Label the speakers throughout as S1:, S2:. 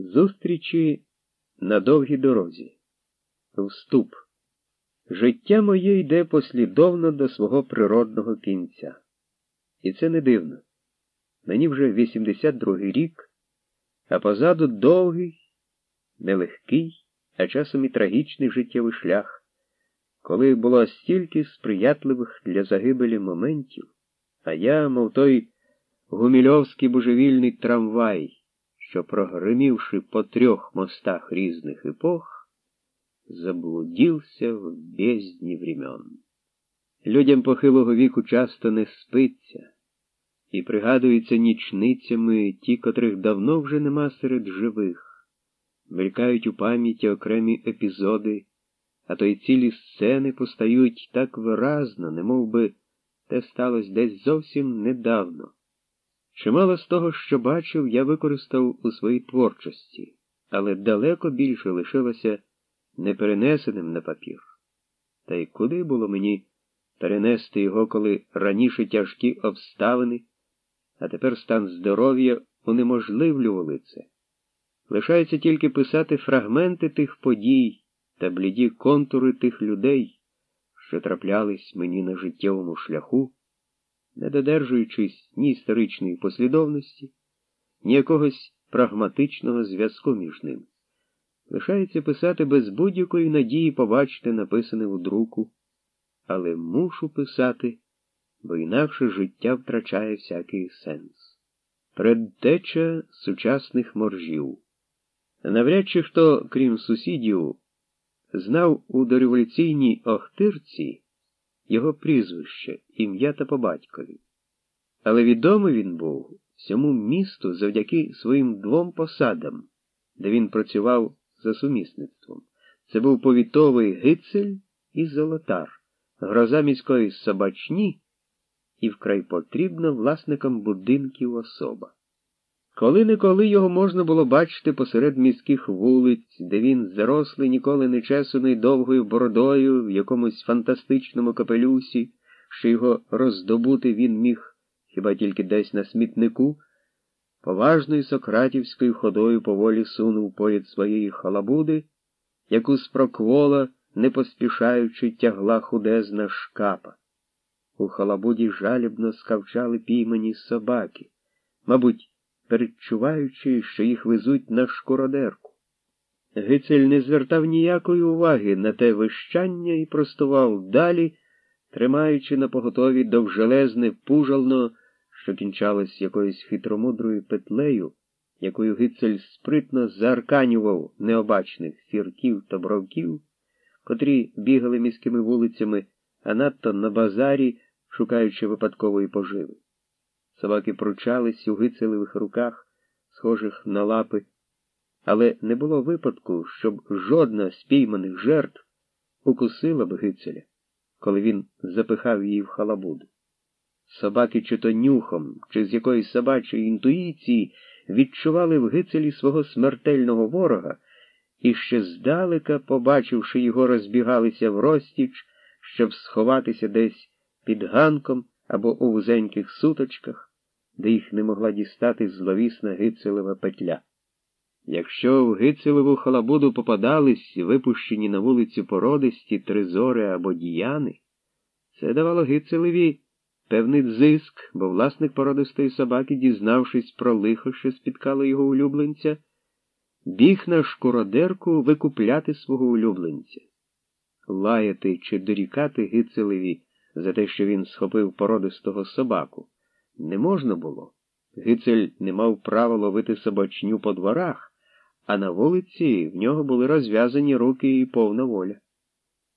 S1: Зустрічі на довгій дорозі. Вступ. Життя моє йде послідовно до свого природного кінця. І це не дивно. Мені вже 82-й рік, а позаду довгий, нелегкий, а часом і трагічний життєвий шлях, коли було стільки сприятливих для загибелі моментів, а я, мов той гумільовський божевільний трамвай що, прогримівши по трьох мостах різних епох, заблудився в бездні времен. Людям похилого віку часто не спиться, і пригадуються нічницями ті, котрих давно вже нема серед живих, мелькають у пам'яті окремі епізоди, а то й цілі сцени постають так виразно, немов би те сталося десь зовсім недавно. Чимало з того, що бачив, я використав у своїй творчості, але далеко більше лишилося неперенесеним на папір. Та й куди було мені перенести його, коли раніше тяжкі обставини, а тепер стан здоров'я унеможливлювали це. Лишається тільки писати фрагменти тих подій та бліді контури тих людей, що траплялись мені на життєвому шляху не додержуючись ні історичної послідовності, ні якогось прагматичного зв'язку між ними. Лишається писати без будь-якої надії побачити написане у друку, але мушу писати, бо інакше життя втрачає всякий сенс. Предтеча сучасних моржів. Навряд чи хто, крім сусідів, знав у дореволюційній Охтирці його прізвище, ім'я та по батькові. Але відомий він був всьому місту завдяки своїм двом посадам, де він працював за сумісництвом. Це був повітовий гицель і золотар, гроза міської собачні і вкрай потрібна власникам будинків особа. Коли неколи його можна було бачити посеред міських вулиць, де він, зарослий ніколи не чесаний довгою бородою в якомусь фантастичному капелюсі, що його роздобути він міг хіба тільки десь на смітнику, поважною сократівською ходою поволі сунув поряд своєї халабуди, яку з проквола, не поспішаючи, тягла худезна шкапа. У халабуді жалібно скавчали піймані собаки. Мабуть, передчуваючи, що їх везуть на шкуродерку. Гицель не звертав ніякої уваги на те вищання і простував далі, тримаючи на поготові довжелезне пужално, що кінчалось якоюсь хитромудрою петлею, якою гицель спритно заарканював необачних сірків та бровків, котрі бігали міськими вулицями, а надто на базарі, шукаючи випадкової поживи. Собаки пручались у гицелевих руках, схожих на лапи, але не було випадку, щоб жодна з пійманих жертв укусила б гицеля, коли він запихав її в халабуду. Собаки чи то нюхом, чи з якоїсь собачої інтуїції відчували в гицелі свого смертельного ворога і ще здалека, побачивши його, розбігалися в розтіч, щоб сховатися десь під ганком або у вузеньких суточках де їх не могла дістати зловісна гицелева петля. Якщо в гицелеву халабуду попадались випущені на вулицю породисті тризори або діяни, це давало гицелеві певний зиск, бо власник породистої собаки, дізнавшись про лихо, що спіткало його улюбленця, біг на шкуродерку викупляти свого улюбленця, лаяти чи дорікати гицелеві за те, що він схопив породистого собаку не можна було. Гицель не мав права ловити собачню по дворах, а на вулиці в нього були розв'язані руки і повна воля.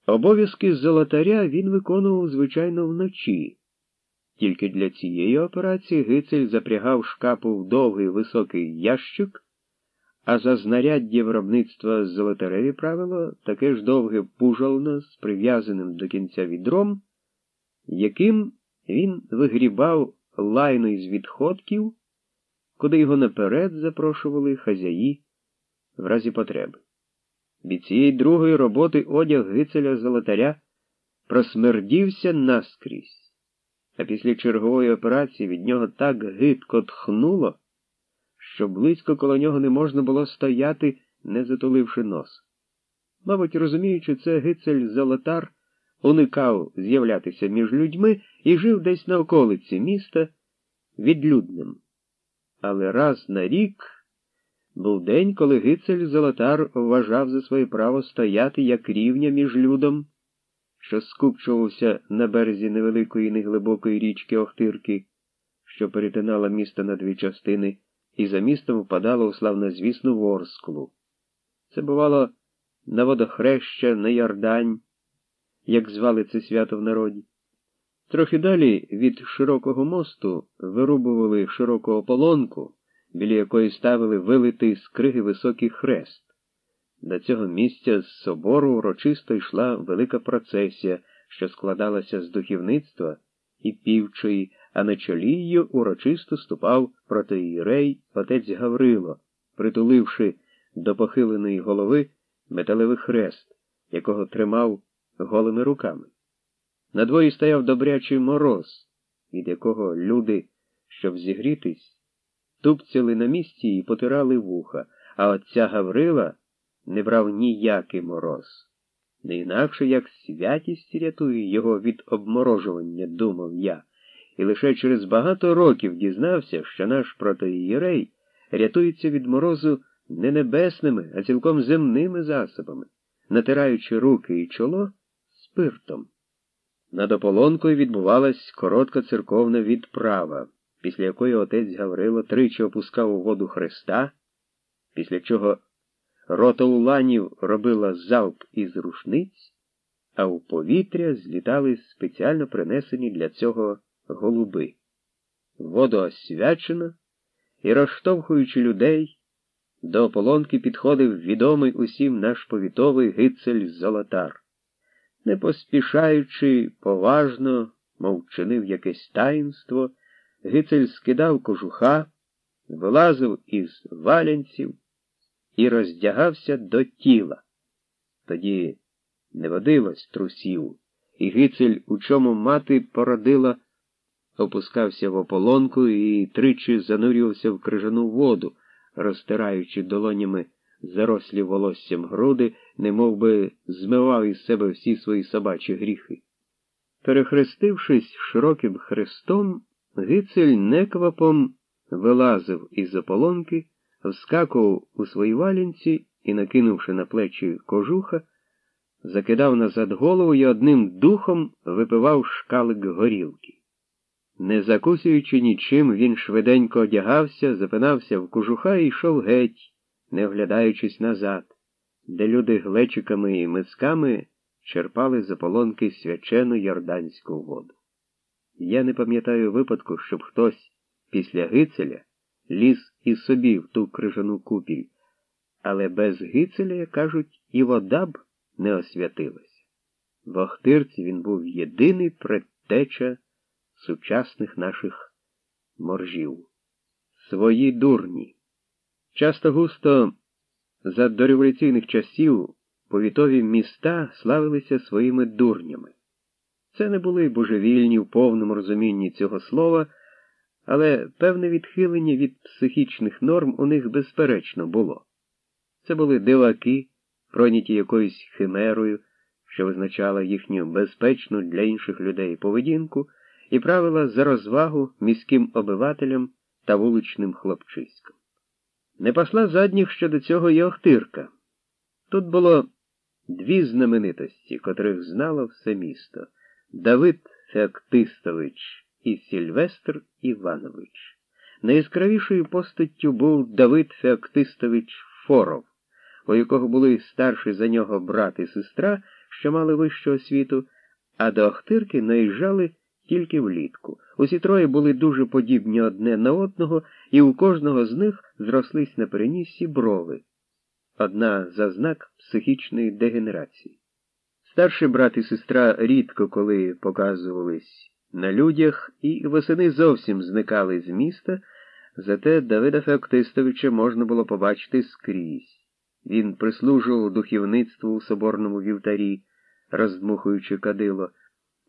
S1: Обов'язки золотаря він виконував, звичайно, вночі. Тільки для цієї операції Гицель запрягав шкапу в довгий високий ящик, а за знаряддя виробництва золотареві правило таке ж довге пужално з прив'язаним до кінця відром, яким він вигрібав лайну із відходків, куди його наперед запрошували хазяї в разі потреби. Від цієї другої роботи одяг гицеля золотаря просмердівся наскрізь, а після чергової операції від нього так гидко тхнуло, що близько коло нього не можна було стояти, не затуливши нос. Мабуть, розуміючи це, гицель Золотар уникав з'являтися між людьми і жив десь на околиці міста відлюдним. Але раз на рік був день, коли гицель Золотар вважав за своє право стояти як рівня між людом, що скупчувався на березі невеликої неглибокої річки Охтирки, що перетинала місто на дві частини, і за містом впадала у славнозвісну Ворсклу. Це бувало на водохреща, на Ярдань, як звали це свято в народі. Трохи далі від широкого мосту вирубували широку ополонку, біля якої ставили вилитий з криги високий хрест. До цього місця з собору урочисто йшла велика процесія, що складалася з духівництва і півчої, а на чолі її урочисто ступав протоїрей отець Гаврило, притуливши до похиленої голови металевий хрест, якого тримав голими руками. На дворі стояв добрячий мороз, від якого люди, щоб зігрітись, тупцяли на місці і потирали вуха, а отця Гаврила не брав ніякий мороз. Не інакше як святість рятує його від обморожування, думав я, і лише через багато років дізнався, що наш протоїєрей рятується від морозу не небесними, а цілком земними засобами, натираючи руки і чоло спиртом. Над ополонкою відбувалась коротка церковна відправа, після якої отець Гаврило тричі опускав у воду Христа, після чого рота уланів робила залп із рушниць, а у повітря злітали спеціально принесені для цього голуби. Воду освячено і, розштовхуючи людей, до ополонки підходив відомий усім наш повітовий гицель Золотар. Не поспішаючи поважно, мов чинив якесь таїнство, гицель скидав кожуха, вилазив із валянців і роздягався до тіла. Тоді не водилось трусів, і гицель, у чому мати породила, опускався в ополонку і тричі занурювався в крижану воду, розтираючи долонями зарослі волоссям груди, немов би змивав із себе всі свої собачі гріхи. Перехрестившись широким хрестом, гицель неквапом вилазив із ополонки, вскакував у свої валінці і, накинувши на плечі кожуха, закидав назад голову і одним духом випивав шкалик горілки. Не закусуючи нічим, він швиденько одягався, запинався в кожуха і йшов геть, не оглядаючись назад, де люди глечиками і мисками черпали з ополонки свячену йорданську воду. Я не пам'ятаю випадку, щоб хтось після гицеля ліз і собі в ту крижану купіль, але без гицеля, як кажуть, і вода б не освятилася. В Охтирці він був єдиний предтеча сучасних наших моржів. Свої дурні. Часто густо за дореволюційних часів повітові міста славилися своїми дурнями. Це не були божевільні в повному розумінні цього слова, але певне відхилення від психічних норм у них безперечно було. Це були диваки, пройняті якоюсь химерою, що визначала їхню безпечну для інших людей поведінку і правила за розвагу міським обивателям та вуличним хлопчиськам. Не пасла задніх щодо цього й Охтирка. Тут було дві знаменитості, котрих знало все місто Давид Феоктистович і Сільвестр Іванович. Найяскравішою постаттю був Давид Феоктистович Форов, у якого були старші за нього брат і сестра, що мали вищу освіту, а до Охтирки наїжджали тільки влітку. Усі троє були дуже подібні одне на одного, і у кожного з них зрослись на переніссі брови. Одна за знак психічної дегенерації. Старший брат і сестра рідко коли показувались на людях і восени зовсім зникали з міста, зате Давида Феоктистовича можна було побачити скрізь. Він прислужував духівництву у соборному вівтарі, роздмухуючи кадило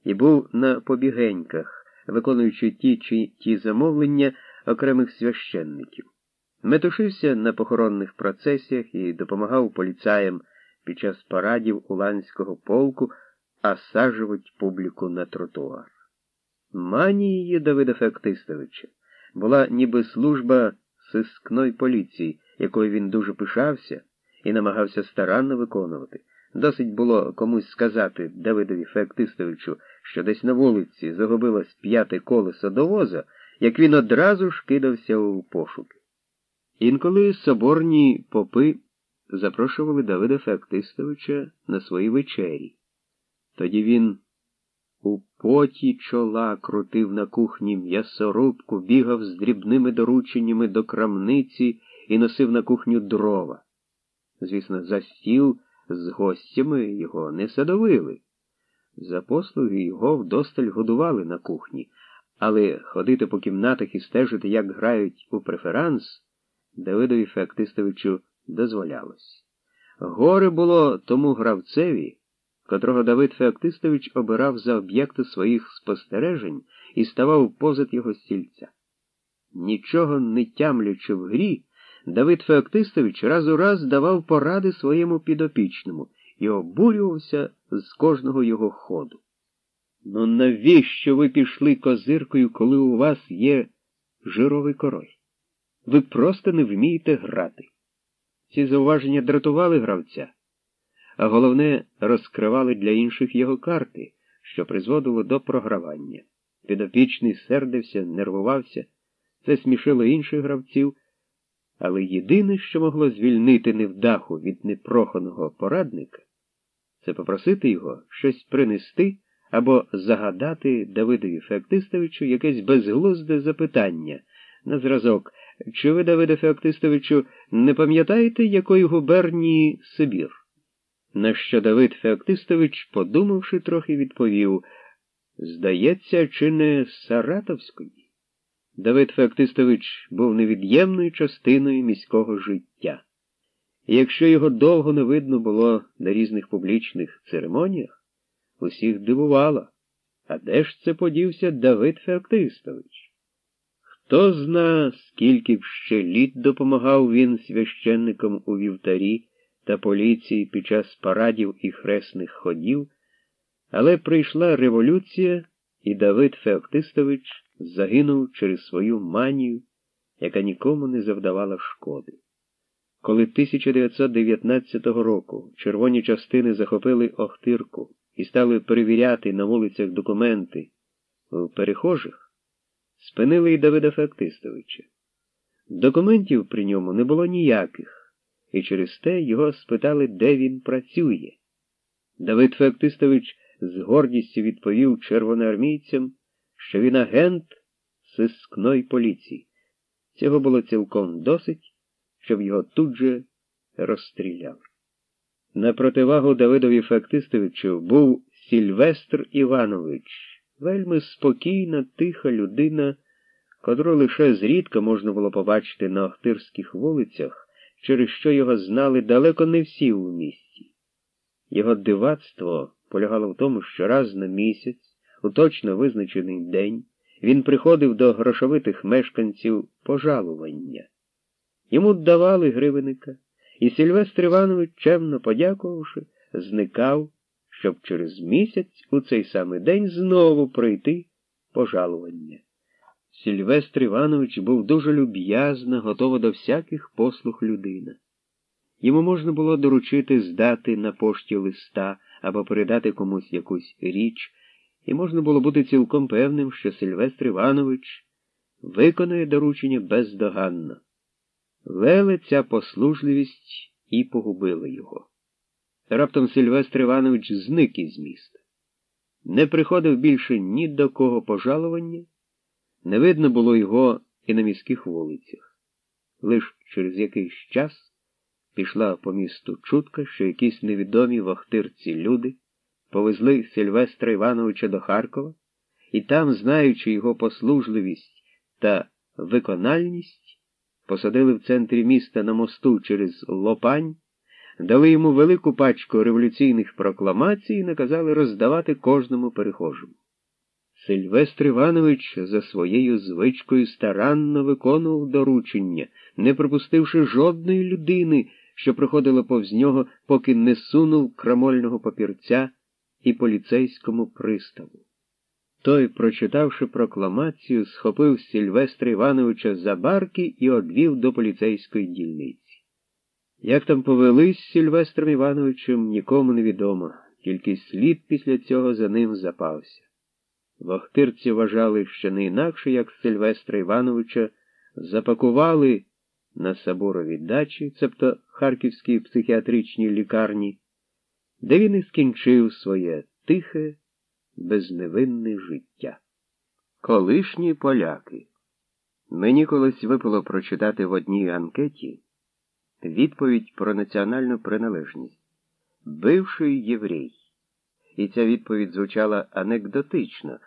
S1: і був на побігеньках, виконуючи ті чи ті замовлення окремих священників. Метушився на похоронних процесіях і допомагав поліцаям під час парадів уланського полку осаджувати публіку на тротуар. Манією Давида Феоктистовича була ніби служба сискної поліції, якою він дуже пишався і намагався старанно виконувати. Досить було комусь сказати Давидові Феоктистовичу, що десь на вулиці загубилось п'яте колесо до воза, як він одразу ж кидався у пошуки. Інколи соборні попи запрошували Давида Феоктистовича на свої вечері. Тоді він у поті чола крутив на кухні м'ясорубку, бігав з дрібними дорученнями до крамниці і носив на кухню дрова. Звісно, за стіл з гостями його не садовили. За послуги його вдосталь годували на кухні, але ходити по кімнатах і стежити, як грають у преферанс, Давидові Феоктистовичу дозволялось. Горе було тому гравцеві, котрого Давид Феоктистович обирав за об'єкти своїх спостережень і ставав позад його стільця. Нічого не тямлячи в грі, Давид Феоктистович раз у раз давав поради своєму підопічному і обурювався з кожного його ходу. Ну навіщо ви пішли козиркою, коли у вас є жировий король? Ви просто не вмієте грати. Ці зауваження дратували гравця, а головне, розкривали для інших його карти, що призводило до програвання. Підопічний сердився, нервувався, це смішило інших гравців, але єдине, що могло звільнити невдаху від непроханого порадника, це попросити його щось принести або загадати Давидові Феоктистовичу якесь безглузде запитання на зразок. Чи ви, Давиде Феоктистовичу, не пам'ятаєте, якої губернії Сибір? На що Давид Феоктистович, подумавши трохи, відповів Здається, чи не Саратовської? Давид Феоктистович був невід'ємною частиною міського життя. І якщо його довго не видно було на різних публічних церемоніях, усіх дивувало. А де ж це подівся Давид Феоктистович? Хто зна, скільки б ще літ допомагав він священникам у вівтарі та поліції під час парадів і хресних ходів, але прийшла революція, і Давид Феоктистович загинув через свою манію, яка нікому не завдавала шкоди. Коли 1919 року червоні частини захопили Охтирку і стали перевіряти на вулицях документи у перехожих, спинили і Давида Феоктистовича. Документів при ньому не було ніяких, і через те його спитали, де він працює. Давид Феоктистович з гордістю відповів червоноармійцям, що він агент сискної поліції. Цього було цілком досить, щоб його тут же розстріляли. На противагу Давидові Феоктистовичу був Сільвестр Іванович вельми спокійна, тиха людина, котру лише зрідка можна було побачити на Охтирських вулицях, через що його знали далеко не всі у місті. Його дивацтво полягало в тому, що раз на місяць, у точно визначений день, він приходив до грошовитих мешканців пожалування. Йому давали гривеника, і Сільвестр Іванович, чемно подякувавши, зникав щоб через місяць у цей самий день знову пройти пожалування. Сільвестр Іванович був дуже люб'язна, готова до всяких послуг людина. Йому можна було доручити здати на пошті листа або передати комусь якусь річ, і можна було бути цілком певним, що Сильвестр Іванович виконує доручення бездоганно. Леле ця послужливість і погубила його. Раптом Сильвестр Іванович зник із міста. Не приходив більше ні до кого пожалування, не видно було його і на міських вулицях. Лиш через якийсь час пішла по місту чутка, що якісь невідомі вахтирці люди повезли Сильвестра Івановича до Харкова, і там, знаючи його послужливість та викональність, посадили в центрі міста на мосту через Лопань дали йому велику пачку революційних прокламацій і наказали роздавати кожному перехожому. Сильвестр Іванович за своєю звичкою старанно виконував доручення, не пропустивши жодної людини, що проходила повз нього, поки не сунув крамольного папірця і поліцейському приставу. Той, прочитавши прокламацію, схопив Сильвестра Івановича за барки і одвів до поліцейської дільниці. Як там повелись з Сильвестром Івановичем, нікому не відомо, тільки слід після цього за ним запався. Вахтирці вважали, що не інакше, як Сильвестра Івановича, запакували на Саборові дачі, цебто Харківській психіатричній лікарні, де він і скінчив своє тихе, безневинне життя. Колишні поляки. Мені колись випало прочитати в одній анкеті відповідь про національну приналежність, бивший єврей. І ця відповідь звучала анекдотично.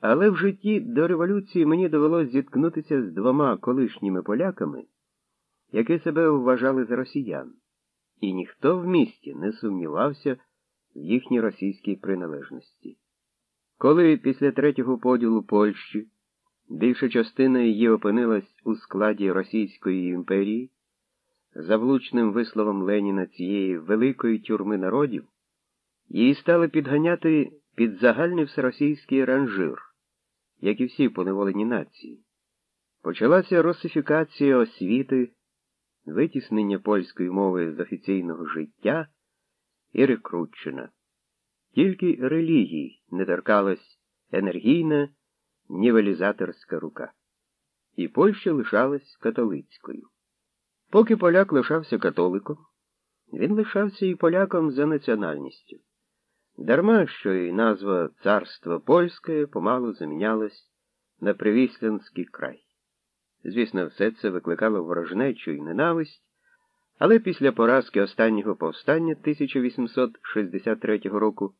S1: Але в житті до революції мені довелось зіткнутися з двома колишніми поляками, які себе вважали за росіян, і ніхто в місті не сумнівався в їхній російській приналежності. Коли після третього поділу Польщі більша частина її опинилась у складі Російської імперії, за влучним висловом Леніна цієї великої тюрми народів, її стали підганяти під загальний всеросійський ранжир, як і всі поневолені нації. Почалася русифікація освіти, витіснення польської мови з офіційного життя і рекрутчина. Тільки релігій не торкалась енергійна нівелізаторська рука. І Польща лишалась католицькою. Поки поляк лишався католиком, він лишався і поляком за національністю. Дарма що і назва царство польське помалу замінялась на Привіслянський край. Звісно, все це викликало ворожнечу і ненависть, але після поразки останнього повстання 1863 року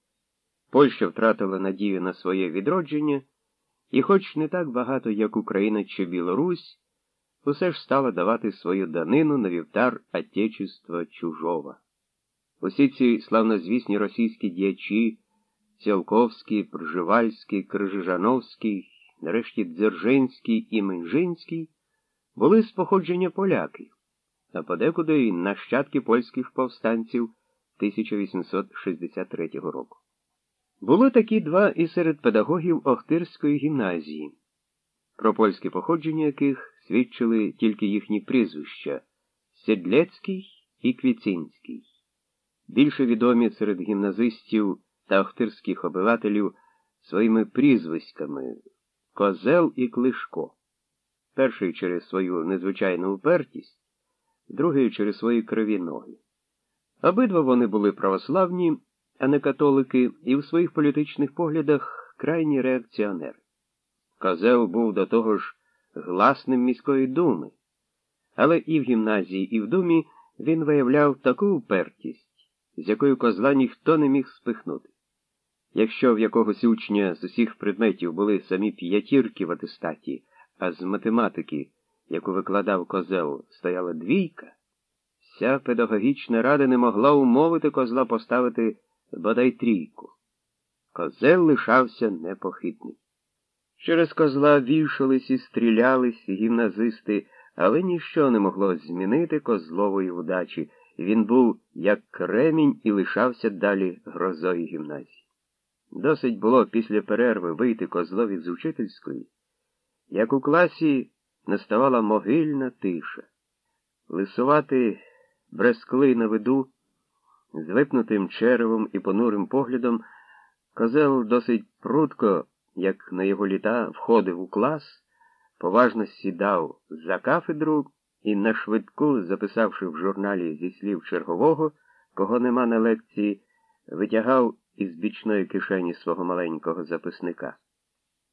S1: Польща втратила надію на своє відродження, і, хоч не так багато, як Україна чи Білорусь, усе ж стала давати свою данину на вівтар Отечества чужого. Усі ці славнозвісні російські діячі, Цялковський, Пржевальський, Крижижановський, нарешті Дзержинський і Менжинський, були з походження поляки, а подекуди й нащадки польських повстанців 1863 року. Було такі два і серед педагогів Охтирської гімназії, про польське походження яких свідчили тільки їхні прізвища Седлецький і Квіцинський, більше відомі серед гімназистів та охтирських обивателів своїми прізвиськами Козел і Клишко, перший через свою незвичайну упертість, другий через свої криві ноги. Обидва вони були православні, а не католики, і в своїх політичних поглядах крайні реакціонери. Козел був до того ж гласним міської думи, але і в гімназії, і в думі він виявляв таку упертість, з якою козла ніхто не міг спихнути. Якщо в якогось учня з усіх предметів були самі п'ятірки в атестаті, а з математики, яку викладав козел, стояла двійка, вся педагогічна рада не могла умовити козла поставити бодай трійку. Козел лишався непохитним. Через козла вішались і стрілялись гімназисти, але ніщо не могло змінити козлової удачі. Він був як кремінь і лишався далі грозою гімназії. Досить було після перерви вийти козлові з учительської, як у класі наставала могильна тиша. Лисувати брескли на виду, з випнутим черевом і понурим поглядом, козел досить прудко як на його літа входив у клас, поважно сідав за кафедру і, нашвидку, записавши в журналі зі слів чергового, кого нема на лекції, витягав із бічної кишені свого маленького записника.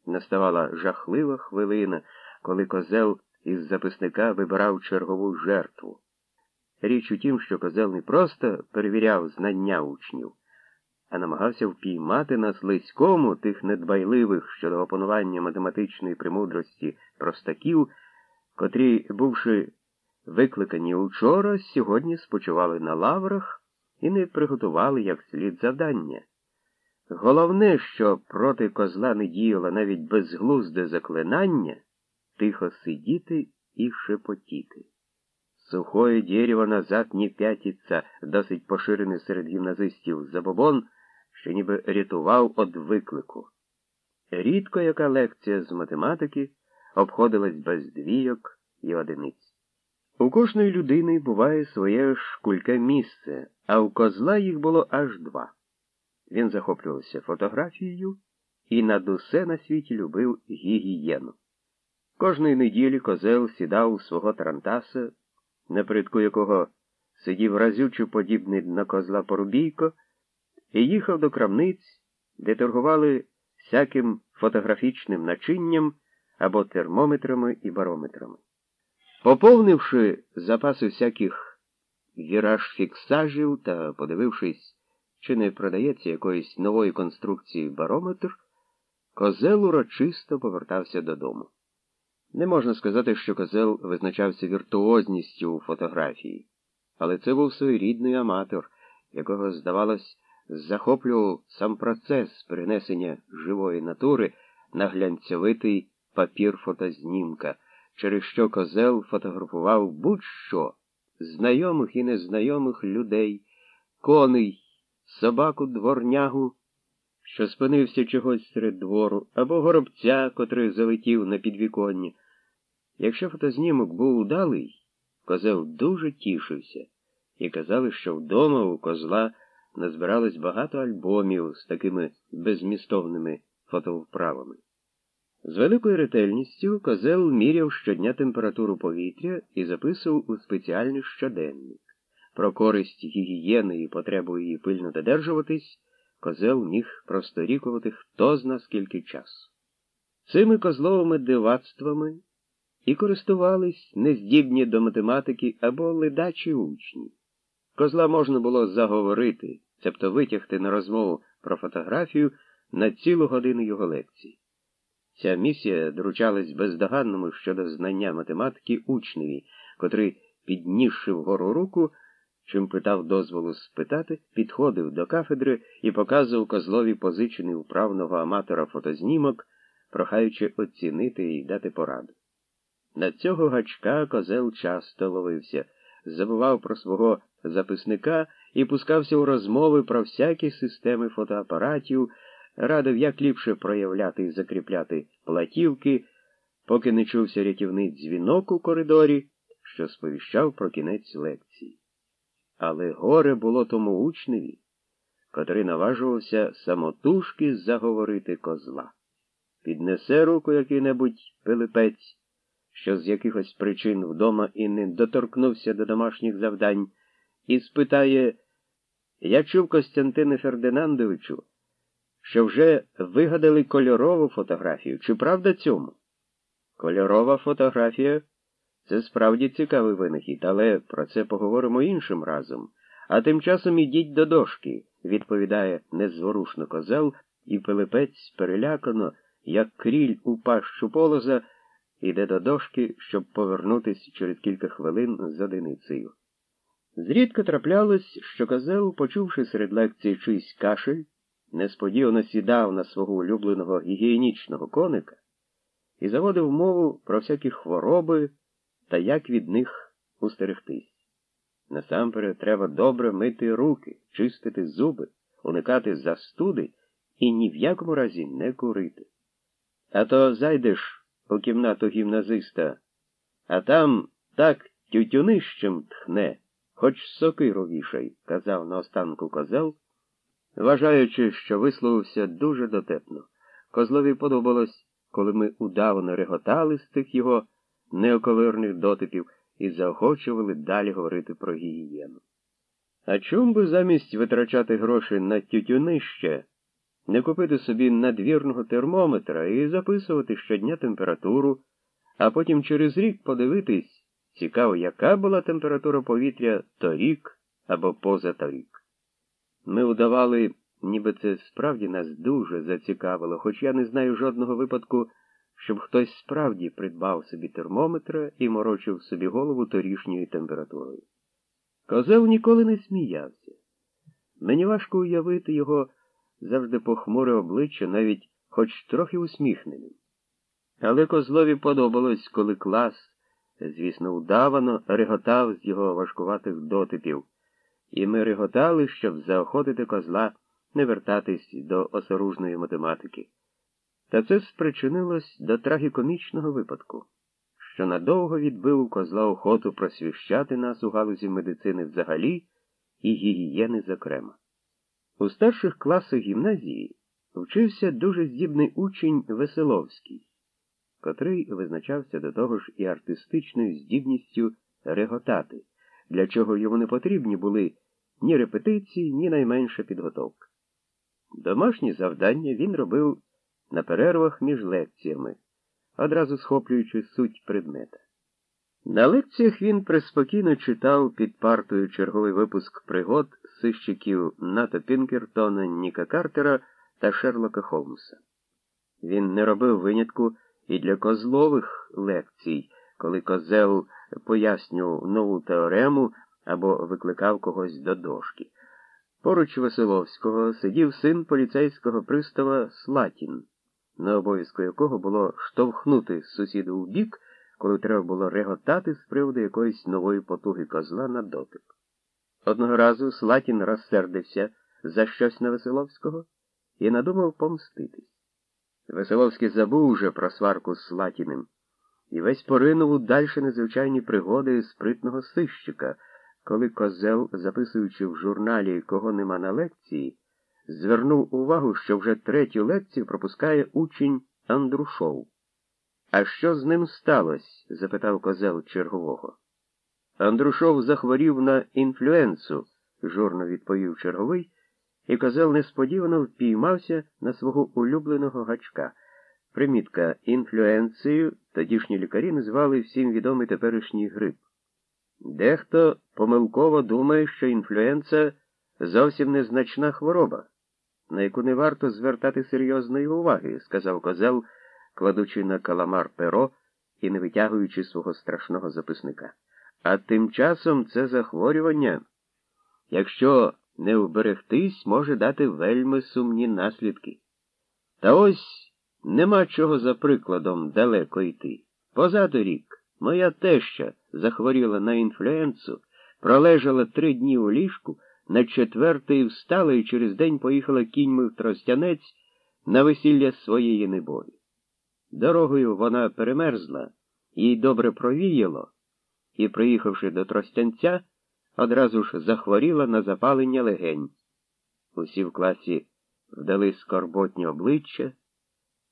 S1: Наставала жахлива хвилина, коли козел із записника вибирав чергову жертву. Річ у тім, що козел не просто перевіряв знання учнів а намагався впіймати на слизькому тих недбайливих щодо опанування математичної премудрості простаків, котрі, бувши викликані учора, сьогодні спочивали на лаврах і не приготували як слід завдання. Головне, що проти козла не діяло навіть безглузде заклинання, тихо сидіти і шепотіти. Сухое дерево назад не п'ятиться, досить поширений серед гімназистів забобон, що ніби рятував од виклику. Рідко яка лекція з математики обходилась без двійок і одиниць. У кожної людини буває своє шкульке місце, а у козла їх було аж два. Він захоплювався фотографією і над усе на світі любив гігієну. Кожної неділі козел сідав у свого тарантаса, напередку якого сидів разюче подібний на козла порубійко, і їхав до крамниць, де торгували всяким фотографічним начинням або термометрами і барометрами. Поповнивши запаси всяких віраж-фіксажів та подивившись, чи не продається якоїсь нової конструкції барометр, козел урочисто повертався додому. Не можна сказати, що козел визначався віртуозністю у фотографії, але це був своєрідний аматор, якого, здавалось, захоплював сам процес перенесення живої натури на глянцьовитий папір фотознімка, через що козел фотографував будь-що знайомих і незнайомих людей, коней, собаку дворнягу, що спинився чогось серед двору, або горобця, котрий залетів на підвіконня. Якщо фотознімок був удалий, козел дуже тішився, і казали, що вдома у козла назбиралось багато альбомів з такими безмістовними фотовправами. З великою ретельністю козел міряв щодня температуру повітря і записував у спеціальний щоденник. Про користь гігієни і потребу її пильно додержуватись, козел міг просторікувати хто зна скільки часу. Цими козловими дивацтвами і користувались нездібні до математики або ледачі учні. Козла можна було заговорити, цебто витягти на розмову про фотографію на цілу годину його лекції. Ця місія доручалась бездоганному щодо знання математики учневі, котрий, піднісши вгору руку, чим питав дозволу спитати, підходив до кафедри і показував козлові позичений управного аматора фотознімок, прохаючи оцінити і дати пораду. На цього гачка козел часто ловився, забував про свого записника і пускався у розмови про всякі системи фотоапаратів, радив як ліпше проявляти і закріпляти платівки, поки не чувся рятівний дзвінок у коридорі, що сповіщав про кінець лекції. Але горе було тому учневі, котрий наважувався самотужки заговорити козла. Піднесе руку який-небудь пилипець, що з якихось причин вдома і не доторкнувся до домашніх завдань, і спитає Я чув Костянтине Фердинандовичу, що вже вигадали кольорову фотографію. Чи правда цьому? Кольорова фотографія це справді цікавий винахід, але про це поговоримо іншим разом. А тим часом ідіть до дошки, відповідає незворушно козел, і Пилипець перелякано, як кріль у пащу полоза, іде до дошки, щоб повернутися через кілька хвилин з одиницею. Зрідка траплялось, що козел, почувши серед лекції чийсь кашель, несподівано сідав на свого улюбленого гігієнічного коника і заводив мову про всякі хвороби та як від них устерегтись. Насамперед треба добре мити руки, чистити зуби, уникати застуди і ні в якому разі не курити. А то зайдеш у кімнату гімназиста, а там так тютюнищем тхне, хоч сокиру вішай, казав наостанку козел, вважаючи, що висловився дуже дотепно. Козлові подобалось, коли ми удавно реготали з тих його неоковирних дотипів і заохочували далі говорити про гігієну. А чому би замість витрачати гроші на тютюнище, не купити собі надвірного термометра і записувати щодня температуру, а потім через рік подивитись, цікаво, яка була температура повітря торік або позаторік. Ми удавали, ніби це справді нас дуже зацікавило, хоч я не знаю жодного випадку, щоб хтось справді придбав собі термометра і морочив собі голову торішньою температурою. Козел ніколи не сміявся. Мені важко уявити його завжди похмуре обличчя, навіть хоч трохи усміхненим. Але Козлові подобалось, коли клас, звісно, удавано реготав з його важкуватих дотипів, і ми реготали, щоб заохотити козла не вертатись до осоружної математики. Та це спричинилось до трагікомічного випадку, що надовго відбив у козла охоту просвіщати нас у галузі медицини взагалі і гігієни зокрема. У старших класах гімназії вчився дуже здібний учень Веселовський, котрий визначався до того ж і артистичною здібністю реготати, для чого йому не потрібні були ні репетиції, ні найменша підготовка. Домашні завдання він робив на перервах між лекціями, одразу схоплюючи суть предмета. На лекціях він приспокійно читав під партою черговий випуск пригод сищиків Ната Пінкертона, Ніка Картера та Шерлока Холмса. Він не робив винятку і для козлових лекцій, коли козел пояснював нову теорему або викликав когось до дошки. Поруч Василовського сидів син поліцейського пристава Слатін, на обов'язку якого було штовхнути сусіду в бік, коли треба було реготати з приводу якоїсь нової потуги козла на дотик. Одного разу Слатін розсердився за щось на Веселовського і надумав помститись. Веселовський забув уже про сварку з Слатіним і весь поринув у дальше незвичайні пригоди спритного сищика, коли козел, записуючи в журналі, кого нема на лекції, звернув увагу, що вже третю лекцію пропускає учень Андрушов. А що з ним сталося? запитав козел чергового. Андрушов захворів на інфлюенсу, журно відповів черговий, і козел несподівано впіймався на свого улюбленого гачка. Примітка інфлюенцією тодішні лікарі назвали всім відомий теперішній грип. Дехто помилково думає, що інфлюенца зовсім незначна хвороба, на яку не варто звертати серйозної уваги, сказав козел, кладучи на каламар перо і не витягуючи свого страшного записника. А тим часом це захворювання, якщо не вберегтись, може дати вельми сумні наслідки. Та ось нема чого за прикладом далеко йти. Позаду рік моя теща захворіла на інфлюенцу, пролежала три дні у ліжку, на четвертий встала і через день поїхала кіньми в Тростянець на весілля своєї небої. Дорогою вона перемерзла, їй добре провіяло, і, приїхавши до Тростянця, одразу ж захворіла на запалення легень. Усі в класі вдали скорботні обличчя,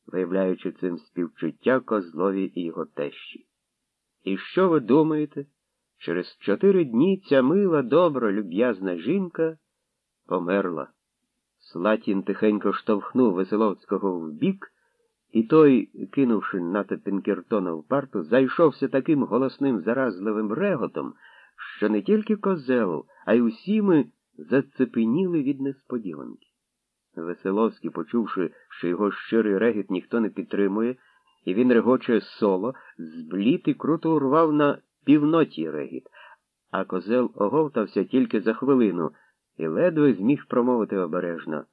S1: виявляючи цим співчуття козлові і його тещі. І що ви думаєте? Через чотири дні ця мила, добра, люб'язна жінка померла. Слатін тихенько штовхнув Веселовського вбік, і той, кинувши нато Пінкертона в парту, зайшовся таким голосним заразливим реготом, що не тільки козел, а й усі ми зацепеніли від несподіванки. Веселовський, почувши, що його щирий регіт ніхто не підтримує, і він регоче соло, зблід і круто урвав на півноті регіт, а козел оговтався тільки за хвилину і ледве зміг промовити обережно.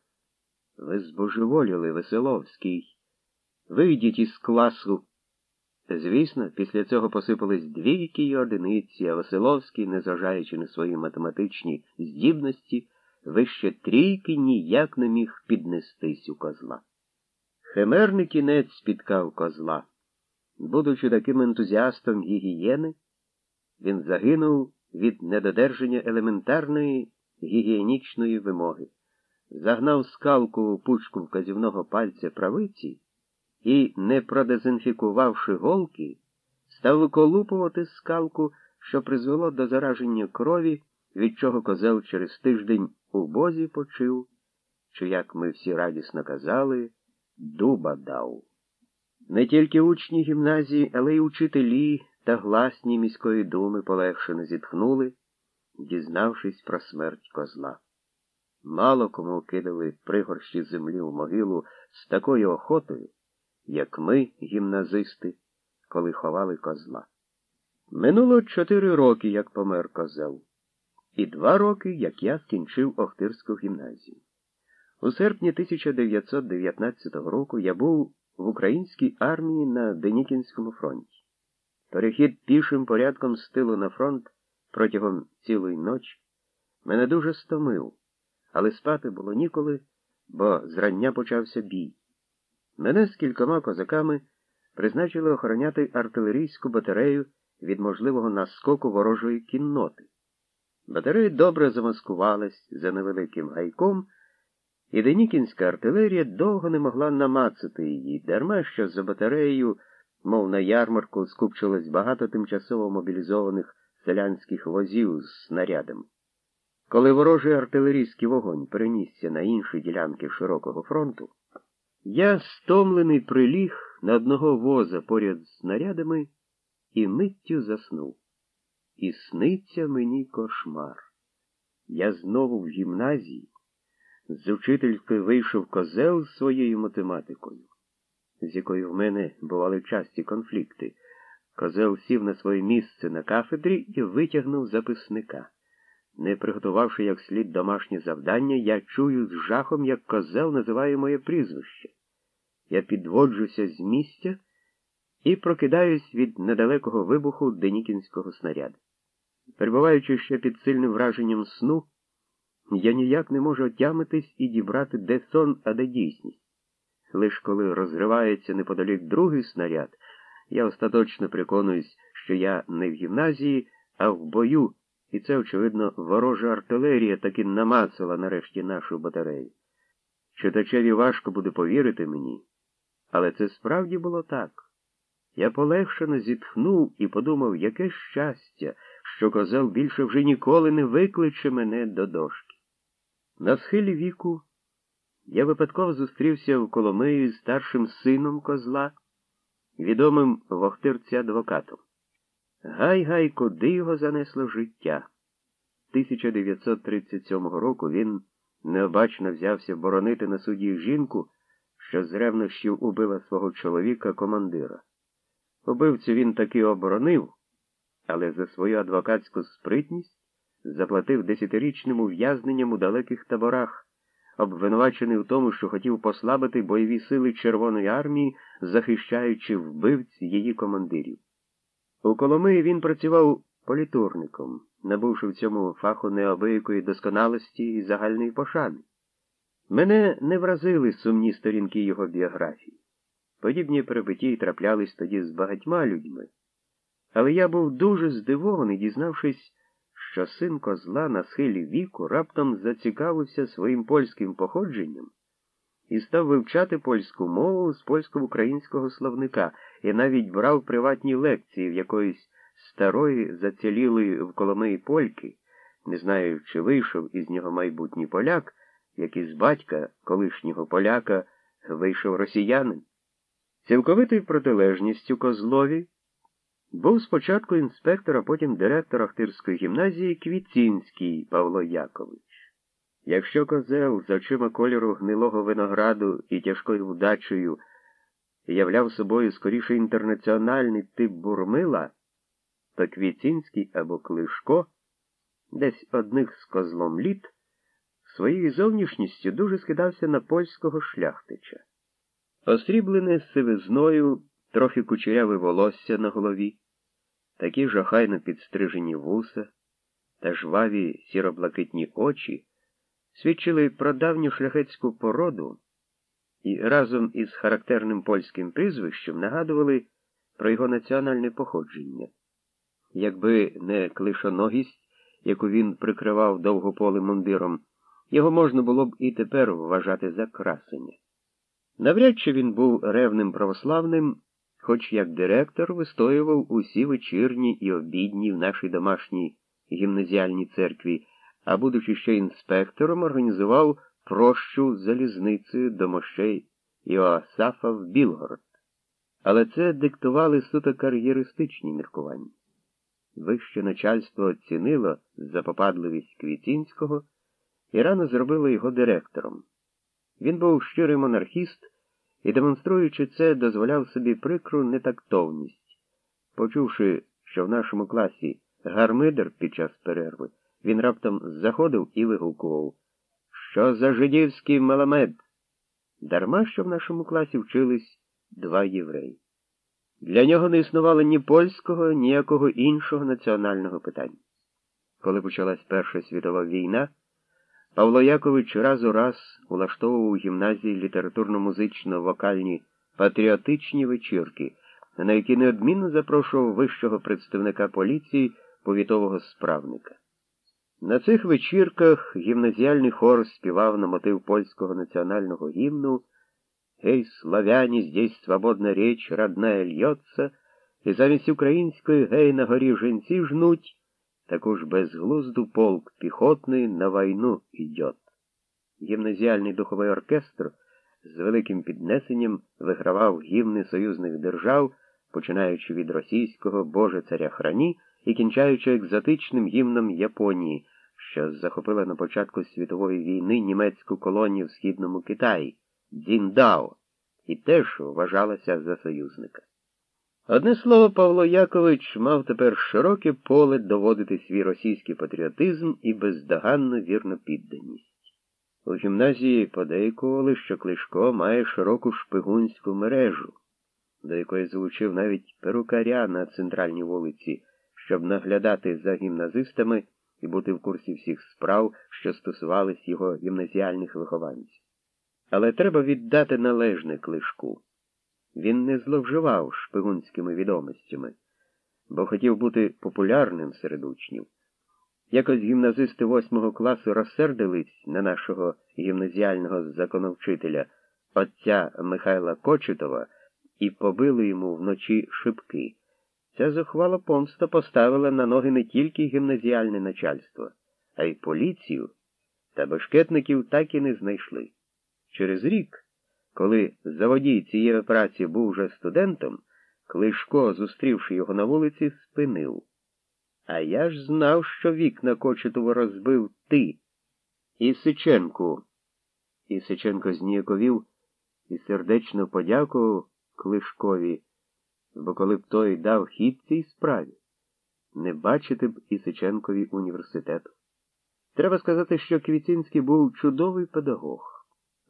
S1: Ви збожеволіли, Веселовський. Вийдіть із класу. Звісно, після цього посипались двійки й одиниці, а Василовський, незважаючи на свої математичні здібності, вище трійки ніяк не міг піднестись у козла. Химерний кінець спіткав козла. Будучи таким ентузіастом гігієни, він загинув від недодержання елементарної гігієнічної вимоги, загнав скалку у пучку вказівного пальця правиці і, не продезінфікувавши голки, став виколупувати скалку, що призвело до зараження крові, від чого козел через тиждень у бозі почив, чи, як ми всі радісно казали, дуба дав. Не тільки учні гімназії, але й учителі та гласні міської думи полегшено зітхнули, дізнавшись про смерть козла. Мало кому кидали пригорщі землі в могилу з такою охотою як ми, гімназисти, коли ховали козла. Минуло чотири роки, як помер козел, і два роки, як я скінчив Охтирську гімназію. У серпні 1919 року я був в українській армії на Денікінському фронті. Перехід пішим порядком з тилу на фронт протягом цілої ночі мене дуже стомив, але спати було ніколи, бо зрання почався бій. Мене з кількома козаками призначили охороняти артилерійську батарею від можливого наскоку ворожої кінноти. Батарея добре замаскувалась за невеликим гайком, і Денікінська артилерія довго не могла намацати її, дарма що за батареєю, мов на ярмарку, скупчилось багато тимчасово мобілізованих селянських возів з снарядами. Коли ворожий артилерійський вогонь перенісся на інші ділянки широкого фронту, я, стомлений, приліг на одного воза поряд з снарядами і миттю заснув. І сниться мені кошмар. Я знову в гімназії, з учителькою вийшов козел своєю математикою, з якою в мене бували часті конфлікти. Козел сів на своє місце на кафедрі і витягнув записника. Не приготувавши як слід домашнє завдання, я чую з жахом, як козел називає моє прізвище. Я підводжуся з місця і прокидаюсь від недалекого вибуху денікінського снаряду. Перебуваючи ще під сильним враженням сну, я ніяк не можу отямитись і дібрати, де сон, а де дійсність. Лиш коли розривається неподалік другий снаряд, я остаточно переконуюсь, що я не в гімназії, а в бою, і це, очевидно, ворожа артилерія таки намацала нарешті нашу батарею. Читачеві важко буде повірити мені, але це справді було так. Я полегшено зітхнув і подумав, яке щастя, що козел більше вже ніколи не викличе мене до дошки. На схилі віку я випадково зустрівся в Коломиї з старшим сином козла, відомим вохтирця адвокатом. Гай-гай, куди його занесло життя. 1937 року він необачно взявся боронити на суді жінку, що з ревнощів убила свого чоловіка командира. Убивцю він таки оборонив, але за свою адвокатську спритність заплатив десятирічним ув'язненням у далеких таборах, обвинувачений в тому, що хотів послабити бойові сили Червоної армії, захищаючи вбивць її командирів. У Коломиї він працював політурником, набувши в цьому фаху неабиякої досконалості і загальної пошани. Мене не вразили сумні сторінки його біографії. Подібні перебиті траплялись тоді з багатьма людьми. Але я був дуже здивований, дізнавшись, що син козла на схилі віку раптом зацікавився своїм польським походженням і став вивчати польську мову з польсько-українського словника і навіть брав приватні лекції в якоїсь старої, зацілілої в Коломиї польки, не знаю, чи вийшов із нього майбутній поляк, як із батька колишнього поляка вийшов росіянин. Цілковитою протилежністю Козлові був спочатку інспектор, а потім директор Ахтирської гімназії Квіцінський Павло Якович. Якщо козел з очима кольору гнилого винограду і тяжкою вдачею являв собою скоріше інтернаціональний тип бурмила, то Квіцінський або Клишко, десь одних з козлом літ, своєю зовнішністю дуже скидався на польського шляхтича. Осріблене сивизною, трохи кучеряве волосся на голові, такі жахайно підстрижені вуса та жваві сіроблакитні очі свідчили про давню шляхетську породу і разом із характерним польським прізвищем нагадували про його національне походження. Якби не клишоногість, яку він прикривав довгополим мундиром, його можна було б і тепер вважати за красення. Навряд чи він був ревним православним, хоч як директор вистоював усі вечірні і обідні в нашій домашній гімназіальній церкві, а будучи ще інспектором, організував прощу залізницею до мощей Іоасафа в Білгород. Але це диктували суто кар'єристичні міркування. Вище начальство оцінило запопадливість Квітінського і рано зробило його директором. Він був щирий монархіст і, демонструючи це, дозволяв собі прикру нетактовність. Почувши, що в нашому класі гармидер під час перерви, він раптом заходив і вигукував Що за жидівський маламед? Дарма що в нашому класі вчились два євреї. Для нього не існувало ні польського, ніякого іншого національного питання. Коли почалась Перша світова війна, Павло Якович раз у раз улаштовував у гімназії літературно-музично-вокальні патріотичні вечірки, на які неодмінно запрошував вищого представника поліції повітового справника. На цих вечірках гімназіальний хор співав на мотив польського національного гімну «Гей, славяне, здесь свободна річ, родная льется», і замість української гей на горі жінці жнуть, таку ж безглузду полк піхотний на війну йдет. Гімназіальний духовий оркестр з великим піднесенням вигравав гімни союзних держав, починаючи від російського Боже царя храні і кінчаючи екзотичним гімном Японії, що захопила на початку світової війни німецьку колонію в східному Китаї Дзіндао, і теж вважалася за союзника. Одне слово, Павло Якович мав тепер широке поле доводити свій російський патріотизм і бездоганну вірнопідданість. У гімназії подейкували, що Клишко має широку шпигунську мережу, до якої залучив навіть перукаря на центральній вулиці, щоб наглядати за гімназистами і бути в курсі всіх справ, що стосувались його гімназіальних вихованців. Але треба віддати належне Клишку. Він не зловживав шпигунськими відомостями, бо хотів бути популярним серед учнів. Якось гімназисти восьмого класу розсердились на нашого гімназіального законовчителя, отця Михайла Кочетова, і побили йому вночі шибки. Ця зухвала помста поставила на ноги не тільки гімназіальне начальство, а й поліцію, та бешкетників так і не знайшли. Через рік, коли заводій цієї операції був вже студентом, Клишко, зустрівши його на вулиці, спинив. А я ж знав, що вікна Кочетова розбив ти. І Сиченку. І Сиченко зніяковів і сердечно подякував Клишкові, бо коли б той дав хід цій справі, не бачити б Ісиченкові університету. Треба сказати, що Квітінський був чудовий педагог,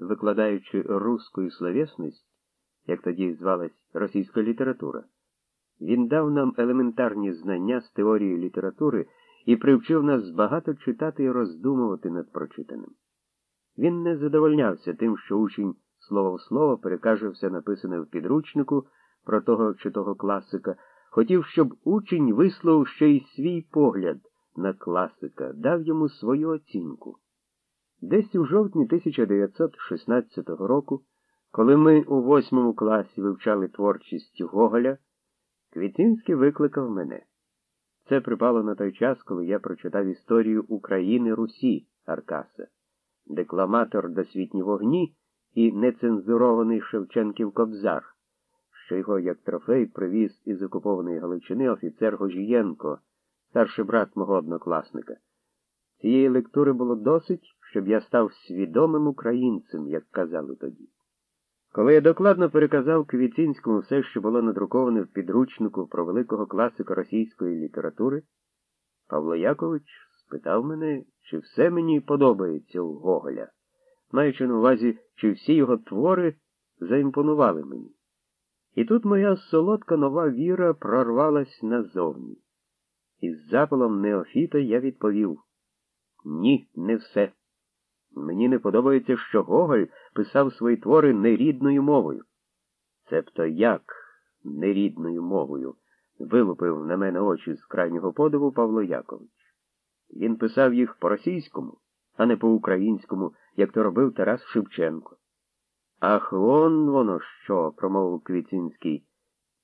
S1: викладаючи русську словесність, як тоді звалась російська література. Він дав нам елементарні знання з теорії літератури і привчив нас багато читати і роздумувати над прочитаним. Він не задовольнявся тим, що учень слово в слово перекаже все написане в підручнику про того чи того класика, хотів, щоб учень висловив ще й свій погляд на класика, дав йому свою оцінку. Десь у жовтні 1916 року, коли ми у восьмому класі вивчали творчість Гоголя, Квітинський викликав мене. Це припало на той час, коли я прочитав історію України Русі Аркаса, декламатор досвітні вогні і нецензурований Шевченків Кобзар, що його як трофей привіз із окупованої Галичини офіцер Гожієнко, старший брат мого однокласника. Цієї лектури було досить, щоб я став свідомим українцем, як казали тоді. Коли я докладно переказав Квіцинському все, що було надруковане в підручнику про великого класика російської літератури, Павло Якович спитав мене, чи все мені подобається у Гоголя, маючи на увазі, чи всі його твори заімпонували мені. І тут моя солодка нова віра прорвалась назовні. Із запалом Неофіта я відповів ні, не все. Мені не подобається, що Гоголь писав свої твори нерідною мовою. Цебто як нерідною мовою? вилупив на мене очі з крайнього подиву Павло Якович. Він писав їх по-російському, а не по-українському, як то робив Тарас Шевченко. Ах, вон воно що, промовив Квіцінський,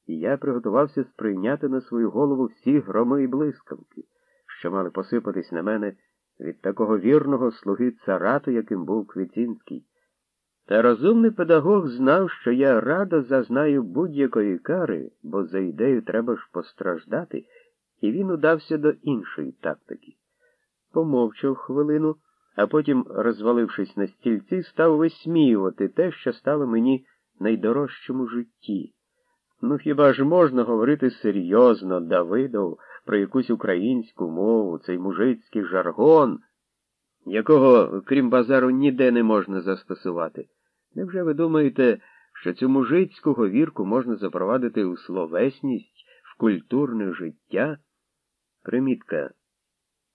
S1: я приготувався сприйняти на свою голову всі громи і блискавки, що мали посипатись на мене від такого вірного слуги царату, яким був Квітінський. Та розумний педагог знав, що я радо зазнаю будь-якої кари, бо за ідею треба ж постраждати, і він удався до іншої тактики. Помовчав хвилину, а потім, розвалившись на стільці, став висміювати те, що стало мені найдорожчому житті. Ну хіба ж можна говорити серйозно, Давидов, про якусь українську мову, цей мужицький жаргон? якого, крім базару, ніде не можна застосувати. Невже ви думаєте, що цю мужицьку говірку можна запровадити у словесність, в культурне життя? Примітка.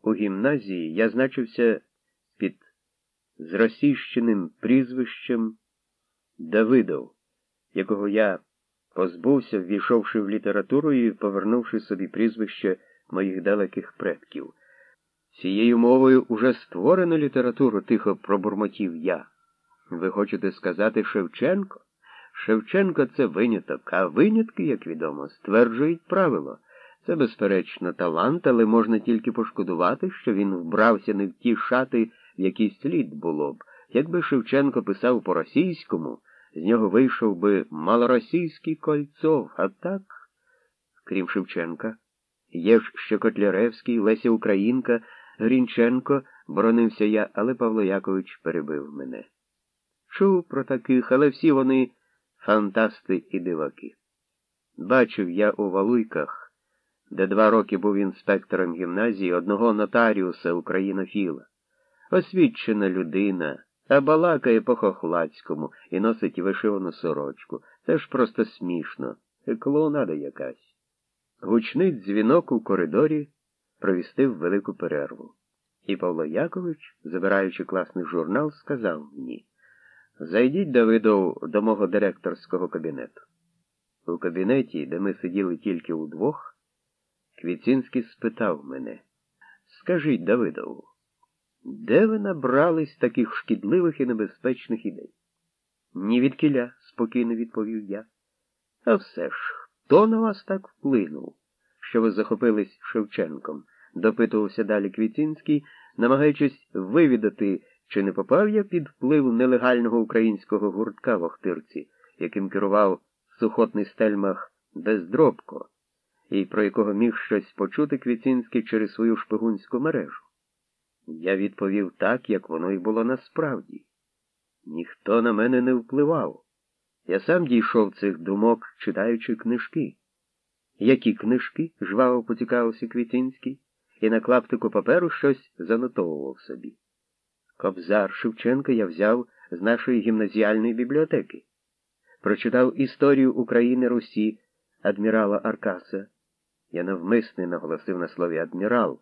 S1: У гімназії я значився під зросійщеним прізвищем Давидов, якого я позбувся, ввійшовши в літературу і повернувши собі прізвище моїх далеких предків. Цією мовою уже створено літературу, тихо пробурмотів я. Ви хочете сказати Шевченко? Шевченко це виняток, а винятки, як відомо, стверджують правило. Це, безперечно, талант, але можна тільки пошкодувати, що він вбрався не в ті шати, в які слід було б. Якби Шевченко писав по-російському, з нього вийшов би малоросійський кольцов, а так, крім Шевченка, є ж ще Котляревський, Леся Українка, Грінченко, боронився я, але Павло Якович перебив мене. Чув про таких, але всі вони фантасти і диваки. Бачив я у Валуйках, де два роки був інспектором гімназії одного нотаріуса українофіла. Освічена людина, а балакає по хохлацькому і носить вишивану сорочку. Це ж просто смішно. Клоунада якась. Гучний дзвінок у коридорі провістив велику перерву. І Павло Якович, забираючи класний журнал, сказав мені Зайдіть, Давидов, до мого директорського кабінету. У кабінеті, де ми сиділи тільки удвох, Квіцинський спитав мене Скажіть, Давидову, де ви набрались таких шкідливих і небезпечних ідей? Ні від кіля, спокійно відповів я. А все ж, хто на вас так вплинув, що ви захопились Шевченком? допитувався далі Квіцинський, намагаючись вивідати, чи не попав я під вплив нелегального українського гуртка в Охтирці, яким керував сухотний стельмах Бездробко, і про якого міг щось почути Квіцинський через свою шпигунську мережу. Я відповів так, як воно й було насправді. Ніхто на мене не впливав. Я сам дійшов цих думок, читаючи книжки. Які книжки? жваво поцікавився Квітинський, і на клаптику паперу щось занотовував собі. Кобзар Шевченка я взяв з нашої гімназіальної бібліотеки. Прочитав історію України Русі адмірала Аркаса. Я навмисне наголосив на слові адмірал.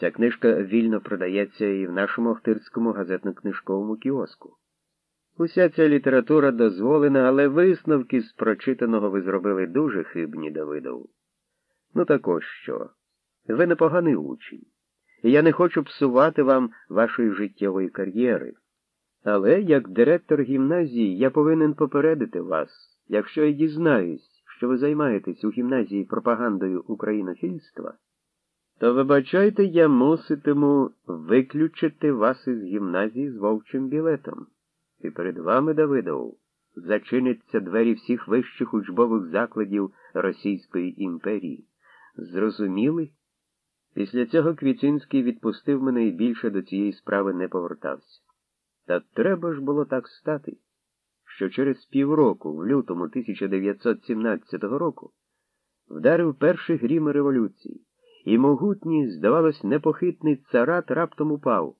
S1: Ця книжка вільно продається і в нашому Охтирському газетно-книжковому кіоску. Уся ця література дозволена, але висновки з прочитаного ви зробили дуже хибні, Давидов. Ну так ось що. Ви непоганий учень, і я не хочу псувати вам вашої життєвої кар'єри. Але як директор гімназії я повинен попередити вас, якщо я дізнаюсь, що ви займаєтесь у гімназії пропагандою українофільства, то, вибачайте, я муситиму виключити вас із гімназії з вовчим білетом. І перед вами, Давидов, зачиняться двері всіх вищих учбових закладів Російської імперії. Зрозуміли? Після цього Квіцинський відпустив мене і більше до цієї справи не повертався. Та треба ж було так стати, що через півроку, в лютому 1917 року, вдарив перший грім революції, і могутній, здавалось, непохитний царат раптом упав,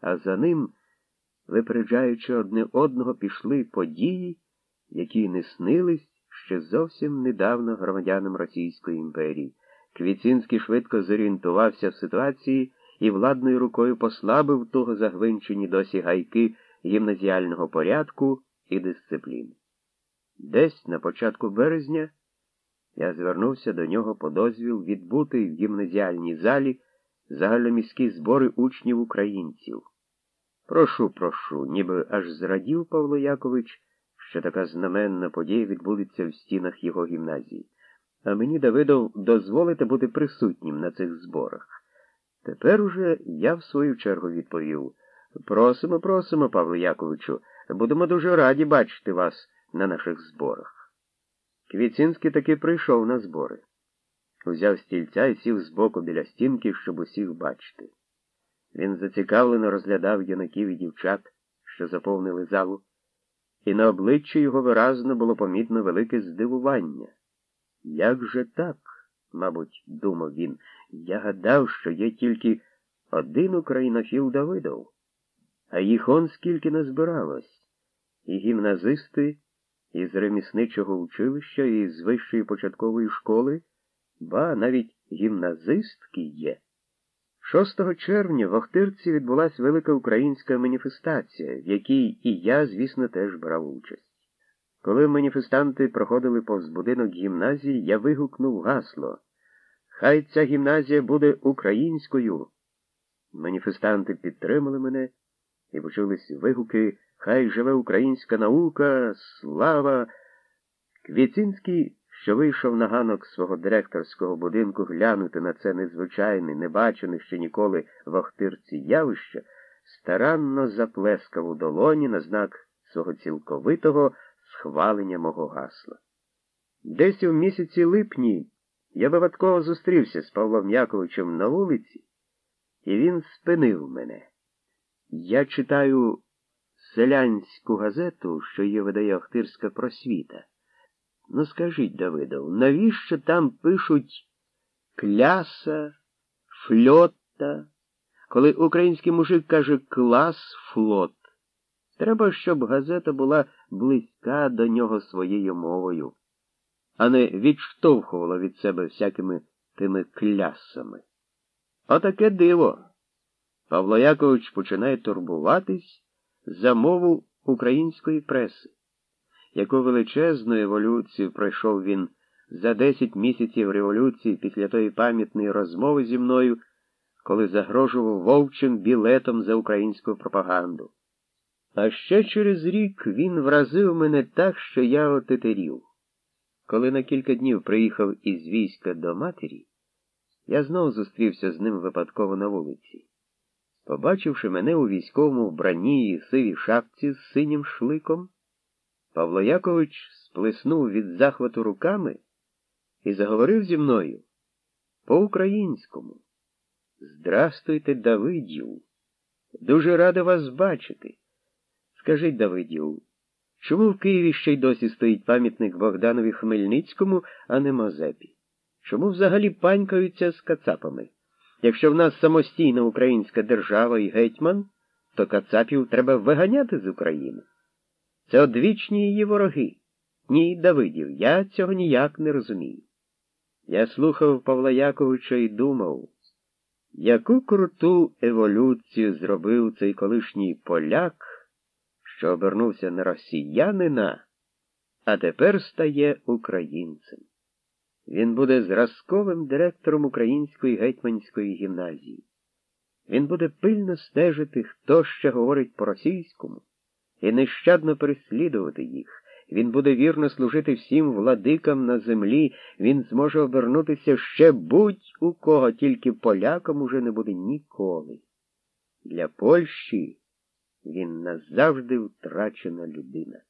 S1: а за ним, випереджаючи одне одного, пішли події, які не снились ще зовсім недавно громадянам Російської імперії. Квіцинський швидко зорієнтувався в ситуації і владною рукою послабив того загвинчені досі гайки гімназіального порядку і дисципліни. Десь на початку березня я звернувся до нього по дозвіл відбути в гімназіальній залі загальноміські збори учнів українців. Прошу, прошу, ніби аж зрадів Павло Якович, що така знаменна подія відбудеться в стінах його гімназії. А мені Давидов дозволите бути присутнім на цих зборах. Тепер уже я в свою чергу відповів просимо, просимо, Павло Яковичу, будемо дуже раді бачити вас на наших зборах. Квіцинський таки прийшов на збори. Узяв стільця і сів збоку біля стінки, щоб усіх бачити. Він зацікавлено розглядав юнаків і дівчат, що заповнили залу, і на обличчі його виразно було помітно велике здивування. Як же так? мабуть, думав він. Я гадав, що є тільки один українофіл Давидов, а їх он скільки назбиралось, і гімназисти із ремісничого училища, і з вищої початкової школи, ба навіть гімназистки є. 6 червня в Охтирці відбулася велика українська маніфестація, в якій і я, звісно, теж брав участь. Коли маніфестанти проходили повз будинок гімназії, я вигукнув гасло Хай ця гімназія буде українською. Маніфестанти підтримали мене і почулись вигуки Хай живе українська наука, слава. Квіцинський, що вийшов на ганок свого директорського будинку глянути на це незвичайне, небачене ще ніколи в Охтирці явище, старанно заплескав у долоні на знак свого цілковитого схвалення мого гасла. Десь у місяці липні я випадково зустрівся з Павлом Яковичем на вулиці, і він спинив мене. Я читаю селянську газету, що її видає Охтирська просвіта. Ну, скажіть, Давидов, навіщо там пишуть кляса, фльота, коли український мужик каже клас флот? Треба, щоб газета була близька до нього своєю мовою, а не відштовхувала від себе всякими тими клясами. Отаке диво. Павло Якович починає турбуватись за мову української преси. Яку величезну еволюцію пройшов він за 10 місяців революції після тої пам'ятної розмови зі мною, коли загрожував вовчим білетом за українську пропаганду. А ще через рік він вразив мене так, що я отетерів. Коли на кілька днів приїхав із війська до матері, я знов зустрівся з ним випадково на вулиці. Побачивши мене у військовому вбранні і сивій шапці з синім шликом, Павло Якович сплеснув від захвату руками і заговорив зі мною по-українському. Здрастуйте, Давидів. Дуже рада вас бачити. Скажіть, Давидів, чому в Києві ще й досі стоїть пам'ятник Богданові Хмельницькому, а не Мазепі? Чому взагалі панькаються з кацапами? Якщо в нас самостійна українська держава і гетьман, то кацапів треба виганяти з України. Це одвічні її вороги. Ні, Давидів, я цього ніяк не розумію. Я слухав Павла Яковича і думав, яку круту еволюцію зробив цей колишній поляк, що обернувся на росіянина, а тепер стає українцем. Він буде зразковим директором Української гетьманської гімназії. Він буде пильно стежити, хто ще говорить по-російському, і нещадно переслідувати їх. Він буде вірно служити всім владикам на землі, він зможе обернутися ще будь-у кого, тільки полякам уже не буде ніколи. Для Польщі він назавжди втрачена людина.